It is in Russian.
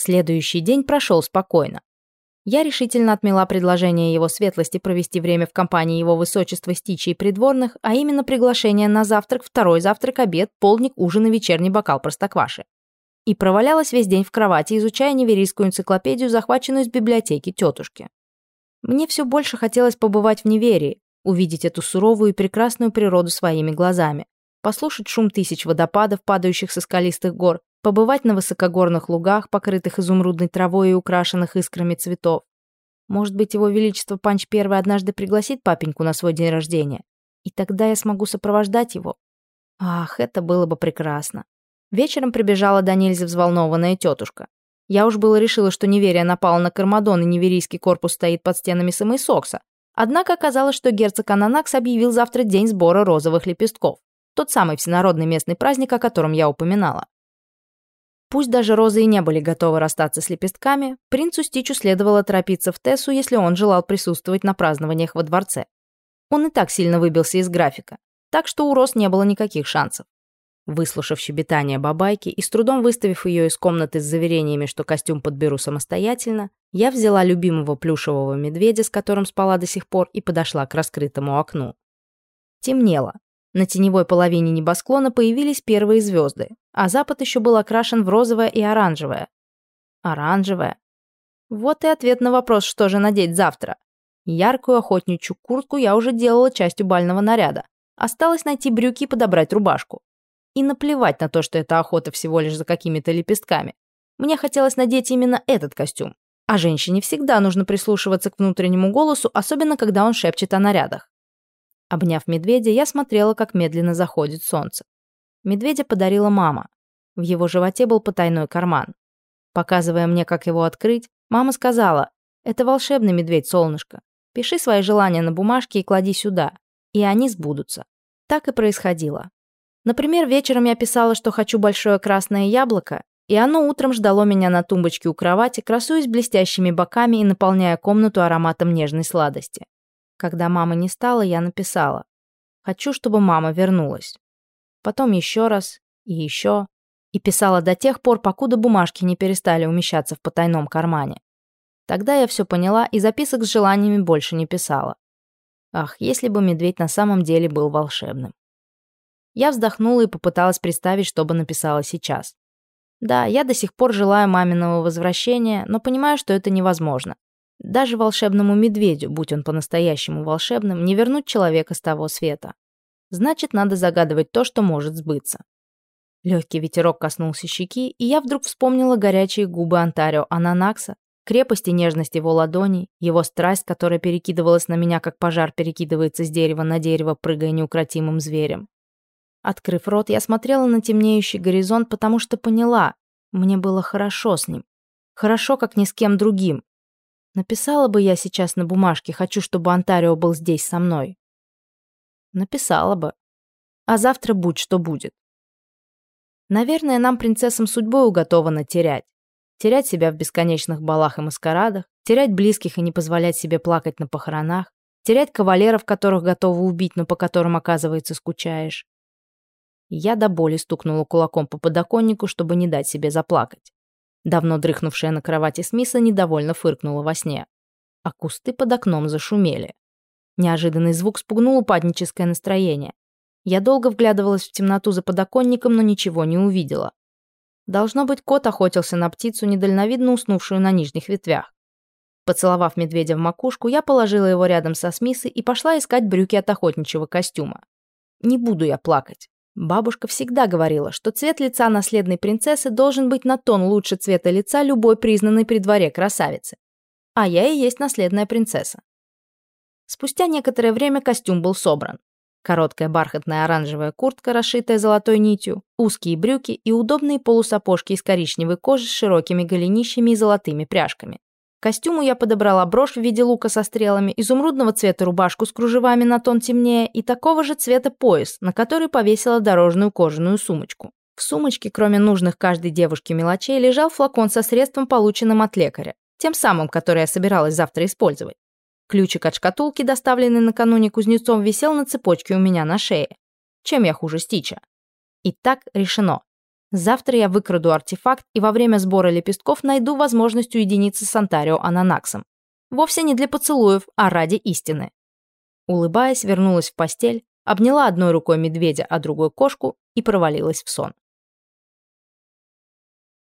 Следующий день прошел спокойно. Я решительно отмела предложение его светлости провести время в компании его высочества Стичи и придворных, а именно приглашение на завтрак, второй завтрак, обед, полдник, ужин и вечерний бокал простокваши. И провалялась весь день в кровати, изучая неверийскую энциклопедию, захваченную из библиотеки тетушки. Мне все больше хотелось побывать в неверии, увидеть эту суровую и прекрасную природу своими глазами, послушать шум тысяч водопадов, падающих со скалистых гор, побывать на высокогорных лугах, покрытых изумрудной травой и украшенных искрами цветов. Может быть, его величество Панч Первый однажды пригласит папеньку на свой день рождения, и тогда я смогу сопровождать его. Ах, это было бы прекрасно. Вечером прибежала до нельзя взволнованная тетушка. Я уж было решила, что неверие напало на Кармадон, и неверийский корпус стоит под стенами самой Сокса. Однако оказалось, что герцог Ананакс объявил завтра день сбора розовых лепестков. Тот самый всенародный местный праздник, о котором я упоминала. Пусть даже розы и не были готовы расстаться с лепестками, принцу Стичу следовало торопиться в Тессу, если он желал присутствовать на празднованиях во дворце. Он и так сильно выбился из графика, так что у роз не было никаких шансов. Выслушав щебетание бабайки и с трудом выставив ее из комнаты с заверениями, что костюм подберу самостоятельно, я взяла любимого плюшевого медведя, с которым спала до сих пор, и подошла к раскрытому окну. Темнело. На теневой половине небосклона появились первые звезды, а запад еще был окрашен в розовое и оранжевое. Оранжевое. Вот и ответ на вопрос, что же надеть завтра. Яркую охотничью куртку я уже делала частью бального наряда. Осталось найти брюки и подобрать рубашку. И наплевать на то, что это охота всего лишь за какими-то лепестками. Мне хотелось надеть именно этот костюм. А женщине всегда нужно прислушиваться к внутреннему голосу, особенно когда он шепчет о нарядах. Обняв медведя, я смотрела, как медленно заходит солнце. Медведя подарила мама. В его животе был потайной карман. Показывая мне, как его открыть, мама сказала, «Это волшебный медведь, солнышко. Пиши свои желания на бумажке и клади сюда, и они сбудутся». Так и происходило. Например, вечером я писала, что хочу большое красное яблоко, и оно утром ждало меня на тумбочке у кровати, красуясь блестящими боками и наполняя комнату ароматом нежной сладости. Когда мамы не стало, я написала. Хочу, чтобы мама вернулась. Потом еще раз и еще. И писала до тех пор, покуда бумажки не перестали умещаться в потайном кармане. Тогда я все поняла и записок с желаниями больше не писала. Ах, если бы медведь на самом деле был волшебным. Я вздохнула и попыталась представить, что бы написала сейчас. Да, я до сих пор желаю маминого возвращения, но понимаю, что это невозможно. Даже волшебному медведю, будь он по-настоящему волшебным, не вернуть человека с того света. Значит, надо загадывать то, что может сбыться. Легкий ветерок коснулся щеки, и я вдруг вспомнила горячие губы Антарио Ананакса, крепость и нежность его ладоней, его страсть, которая перекидывалась на меня, как пожар перекидывается с дерева на дерево, прыгая неукротимым зверем. Открыв рот, я смотрела на темнеющий горизонт, потому что поняла, мне было хорошо с ним. Хорошо, как ни с кем другим. Написала бы я сейчас на бумажке «Хочу, чтобы Онтарио был здесь со мной». Написала бы. А завтра будь что будет. Наверное, нам, принцессам, судьбой уготовано терять. Терять себя в бесконечных балах и маскарадах, терять близких и не позволять себе плакать на похоронах, терять кавалеров, которых готовы убить, но по которым, оказывается, скучаешь. Я до боли стукнула кулаком по подоконнику, чтобы не дать себе заплакать. Давно дрыхнувшая на кровати Смиса недовольно фыркнула во сне. А кусты под окном зашумели. Неожиданный звук спугнул упадническое настроение. Я долго вглядывалась в темноту за подоконником, но ничего не увидела. Должно быть, кот охотился на птицу, недальновидно уснувшую на нижних ветвях. Поцеловав медведя в макушку, я положила его рядом со Смисой и пошла искать брюки от охотничьего костюма. Не буду я плакать. Бабушка всегда говорила, что цвет лица наследной принцессы должен быть на тон лучше цвета лица любой признанной при дворе красавицы. А я и есть наследная принцесса. Спустя некоторое время костюм был собран. Короткая бархатная оранжевая куртка, расшитая золотой нитью, узкие брюки и удобные полусапожки из коричневой кожи с широкими голенищами и золотыми пряжками костюму я подобрала брошь в виде лука со стрелами, изумрудного цвета рубашку с кружевами на тон темнее и такого же цвета пояс, на который повесила дорожную кожаную сумочку. В сумочке, кроме нужных каждой девушке мелочей, лежал флакон со средством, полученным от лекаря, тем самым, которое я собиралась завтра использовать. Ключик от шкатулки, доставленный накануне кузнецом, висел на цепочке у меня на шее. Чем я хуже Стича? Итак, решено. Завтра я выкраду артефакт и во время сбора лепестков найду возможность уединиться с Антарио Ананаксом. Вовсе не для поцелуев, а ради истины. Улыбаясь, вернулась в постель, обняла одной рукой медведя, а другой кошку и провалилась в сон.